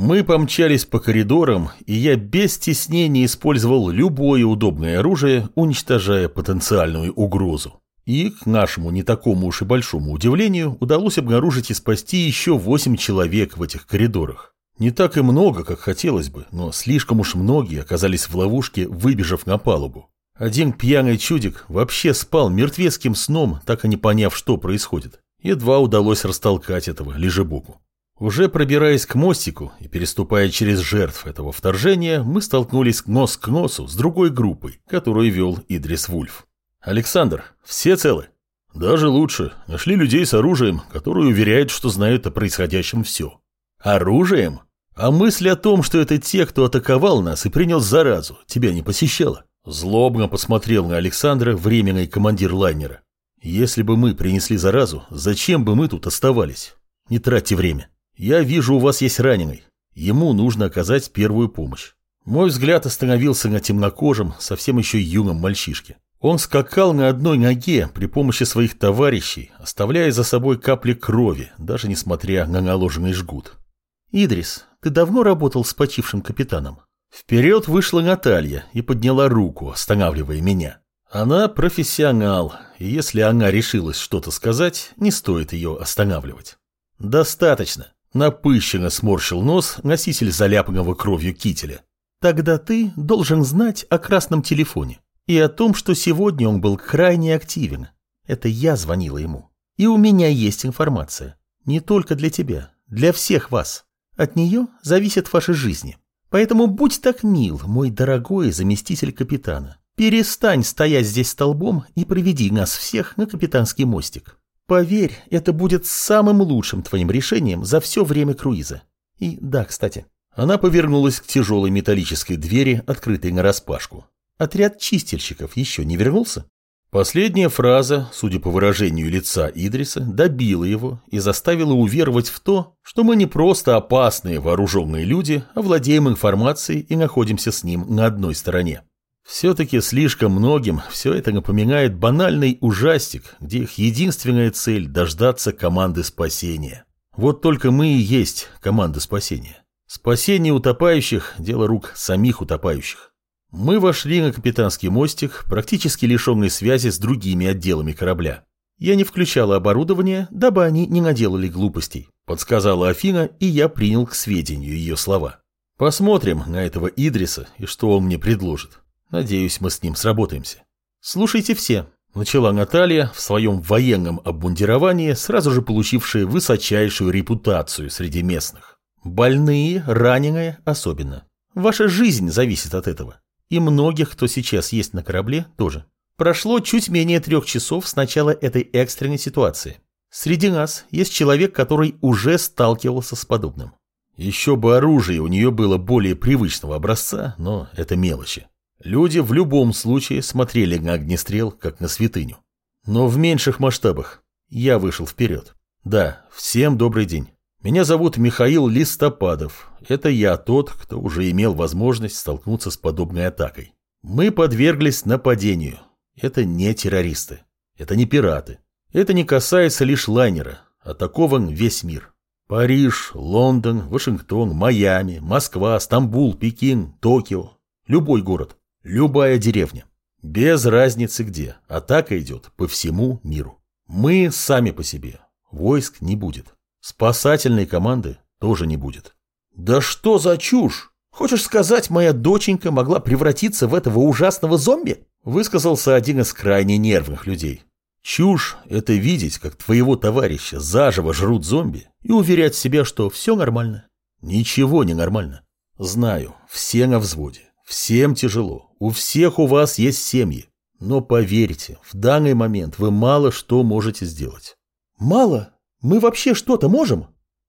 Мы помчались по коридорам, и я без стеснения использовал любое удобное оружие, уничтожая потенциальную угрозу. И, к нашему не такому уж и большому удивлению, удалось обнаружить и спасти еще восемь человек в этих коридорах. Не так и много, как хотелось бы, но слишком уж многие оказались в ловушке, выбежав на палубу. Один пьяный чудик вообще спал мертвецким сном, так и не поняв, что происходит. Едва удалось растолкать этого лежебоку. Уже пробираясь к мостику и переступая через жертв этого вторжения, мы столкнулись нос к носу с другой группой, которую вел Идрис Вульф. «Александр, все целы?» «Даже лучше. Нашли людей с оружием, которые уверяют, что знают о происходящем все». «Оружием? А мысль о том, что это те, кто атаковал нас и принял заразу, тебя не посещала?» Злобно посмотрел на Александра временный командир лайнера. «Если бы мы принесли заразу, зачем бы мы тут оставались? Не тратьте время. Я вижу, у вас есть раненый. Ему нужно оказать первую помощь». Мой взгляд остановился на темнокожем, совсем еще юном мальчишке. Он скакал на одной ноге при помощи своих товарищей, оставляя за собой капли крови, даже несмотря на наложенный жгут. «Идрис, ты давно работал с почившим капитаном?» Вперед вышла Наталья и подняла руку, останавливая меня. Она профессионал, и если она решилась что-то сказать, не стоит ее останавливать. Достаточно. Напыщенно сморщил нос носитель заляпанного кровью кителя. Тогда ты должен знать о красном телефоне и о том, что сегодня он был крайне активен. Это я звонила ему. И у меня есть информация. Не только для тебя, для всех вас. От нее зависят ваши жизни. Поэтому будь так мил, мой дорогой заместитель капитана. Перестань стоять здесь столбом и приведи нас всех на капитанский мостик. Поверь, это будет самым лучшим твоим решением за все время круиза. И да, кстати, она повернулась к тяжелой металлической двери, открытой нараспашку. Отряд чистильщиков еще не вернулся? Последняя фраза, судя по выражению лица Идриса, добила его и заставила уверовать в то, что мы не просто опасные вооруженные люди, а владеем информацией и находимся с ним на одной стороне. Все-таки слишком многим все это напоминает банальный ужастик, где их единственная цель – дождаться команды спасения. Вот только мы и есть команда спасения. Спасение утопающих – дело рук самих утопающих. Мы вошли на капитанский мостик, практически лишенный связи с другими отделами корабля. Я не включала оборудование, дабы они не наделали глупостей, подсказала Афина, и я принял к сведению ее слова. Посмотрим на этого Идриса и что он мне предложит. Надеюсь, мы с ним сработаемся. Слушайте все, начала Наталья в своем военном обмундировании, сразу же получившая высочайшую репутацию среди местных. Больные, раненые особенно. Ваша жизнь зависит от этого. И многих, кто сейчас есть на корабле, тоже. Прошло чуть менее трех часов с начала этой экстренной ситуации. Среди нас есть человек, который уже сталкивался с подобным. Еще бы оружие у нее было более привычного образца, но это мелочи. Люди в любом случае смотрели на огнестрел, как на святыню. Но в меньших масштабах. Я вышел вперед. Да, всем добрый день. Меня зовут Михаил Листопадов. Это я тот, кто уже имел возможность столкнуться с подобной атакой. Мы подверглись нападению. Это не террористы. Это не пираты. Это не касается лишь лайнера. Атакован весь мир. Париж, Лондон, Вашингтон, Майами, Москва, Стамбул, Пекин, Токио. Любой город. Любая деревня. Без разницы где. Атака идет по всему миру. Мы сами по себе. Войск не будет. Спасательной команды тоже не будет. Да что за чушь? Хочешь сказать, моя доченька могла превратиться в этого ужасного зомби? Высказался один из крайне нервных людей. Чушь – это видеть, как твоего товарища заживо жрут зомби и уверять себя, что все нормально. Ничего не нормально. Знаю, все на взводе, всем тяжело, у всех у вас есть семьи. Но поверьте, в данный момент вы мало что можете сделать. Мало? Мы вообще что-то можем?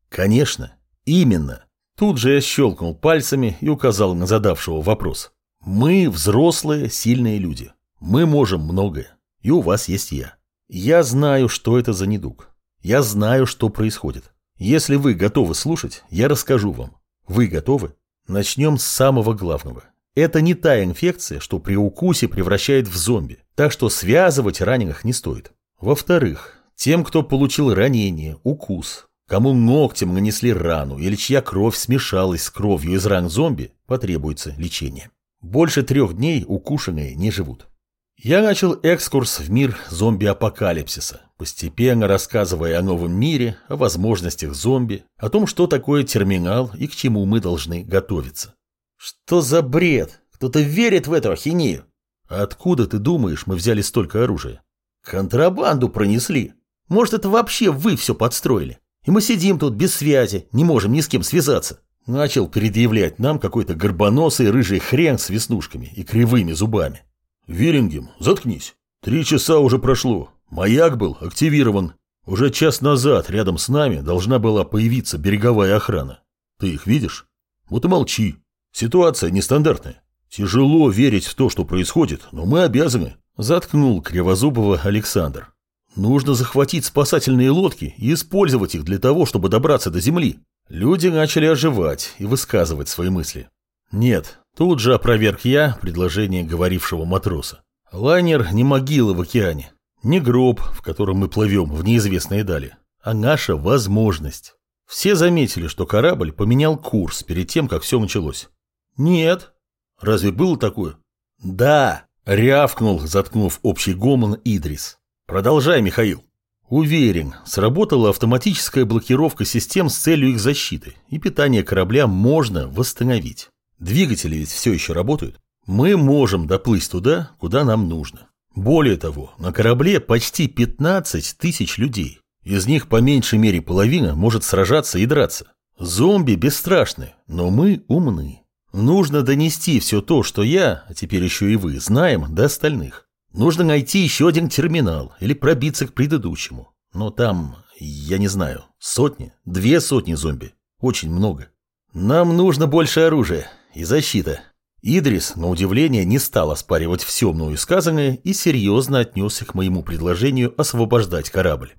Конечно, именно. Тут же я щелкнул пальцами и указал на задавшего вопрос. Мы взрослые, сильные люди. Мы можем многое. И у вас есть я. Я знаю, что это за недуг. Я знаю, что происходит. Если вы готовы слушать, я расскажу вам. Вы готовы? Начнем с самого главного. Это не та инфекция, что при укусе превращает в зомби. Так что связывать раненых не стоит. Во-вторых, тем, кто получил ранение, укус, Кому ногтем нанесли рану или чья кровь смешалась с кровью из ран зомби, потребуется лечение. Больше трех дней укушенные не живут. Я начал экскурс в мир зомби-апокалипсиса, постепенно рассказывая о новом мире, о возможностях зомби, о том, что такое терминал и к чему мы должны готовиться. Что за бред? Кто-то верит в эту ахинею? Откуда, ты думаешь, мы взяли столько оружия? Контрабанду пронесли. Может, это вообще вы все подстроили? И мы сидим тут без связи, не можем ни с кем связаться. Начал предъявлять нам какой-то горбоносый рыжий хрен с веснушками и кривыми зубами. Вирингем, заткнись. Три часа уже прошло. Маяк был активирован. Уже час назад рядом с нами должна была появиться береговая охрана. Ты их видишь? Вот и молчи. Ситуация нестандартная. Тяжело верить в то, что происходит, но мы обязаны. Заткнул Кривозубова Александр. Нужно захватить спасательные лодки и использовать их для того, чтобы добраться до земли. Люди начали оживать и высказывать свои мысли. Нет, Тут же опроверг я предложение говорившего матроса. Лайнер не могила в океане, не гроб, в котором мы плывем в неизвестные дали, а наша возможность. Все заметили, что корабль поменял курс перед тем, как все началось. Нет. Разве было такое? Да, рявкнул, заткнув общий гомон Идрис. Продолжай, Михаил. Уверен, сработала автоматическая блокировка систем с целью их защиты, и питание корабля можно восстановить. Двигатели ведь все еще работают. Мы можем доплыть туда, куда нам нужно. Более того, на корабле почти 15 тысяч людей. Из них по меньшей мере половина может сражаться и драться. Зомби бесстрашны, но мы умны. Нужно донести все то, что я, а теперь еще и вы, знаем до остальных. Нужно найти еще один терминал или пробиться к предыдущему. Но там, я не знаю, сотни, две сотни зомби. Очень много. Нам нужно больше оружия и защита. Идрис, на удивление, не стал оспаривать все мною сказанное и серьезно отнесся к моему предложению освобождать корабль.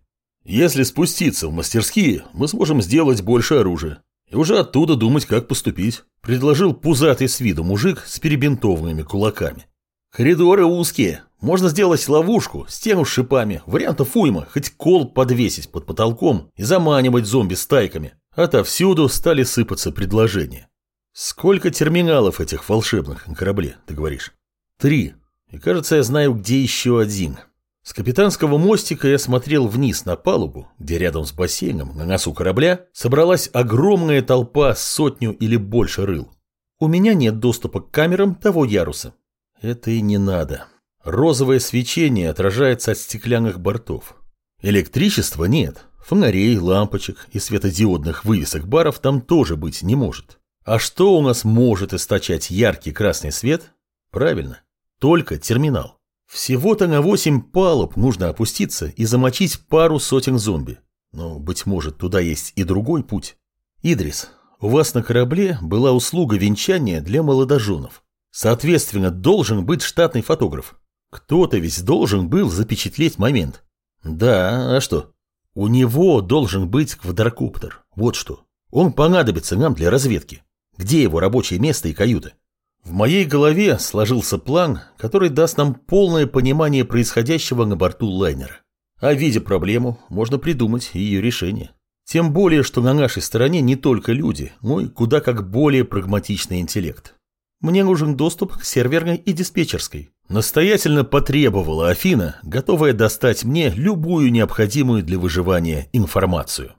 Если спуститься в мастерские, мы сможем сделать больше оружия. И уже оттуда думать, как поступить, предложил пузатый с виду мужик с перебинтованными кулаками. Коридоры узкие, можно сделать ловушку, стену с шипами, вариантов уйма, хоть кол подвесить под потолком и заманивать зомби стайками. Отовсюду стали сыпаться предложения. Сколько терминалов этих волшебных на корабле, ты говоришь? Три. И кажется, я знаю, где еще один. С капитанского мостика я смотрел вниз на палубу, где рядом с бассейном, на носу корабля, собралась огромная толпа сотню или больше рыл. У меня нет доступа к камерам того яруса. Это и не надо. Розовое свечение отражается от стеклянных бортов. Электричества нет. Фонарей, лампочек и светодиодных вывесок баров там тоже быть не может. А что у нас может источать яркий красный свет? Правильно, только терминал. Всего-то на восемь палуб нужно опуститься и замочить пару сотен зомби. Но, быть может, туда есть и другой путь. Идрис, у вас на корабле была услуга венчания для молодоженов. Соответственно, должен быть штатный фотограф. Кто-то ведь должен был запечатлеть момент. Да, а что? У него должен быть квадрокоптер. Вот что. Он понадобится нам для разведки. Где его рабочее место и каюта? В моей голове сложился план, который даст нам полное понимание происходящего на борту лайнера. А видя проблему, можно придумать ее решение. Тем более, что на нашей стороне не только люди, но и куда как более прагматичный интеллект. Мне нужен доступ к серверной и диспетчерской. Настоятельно потребовала Афина, готовая достать мне любую необходимую для выживания информацию.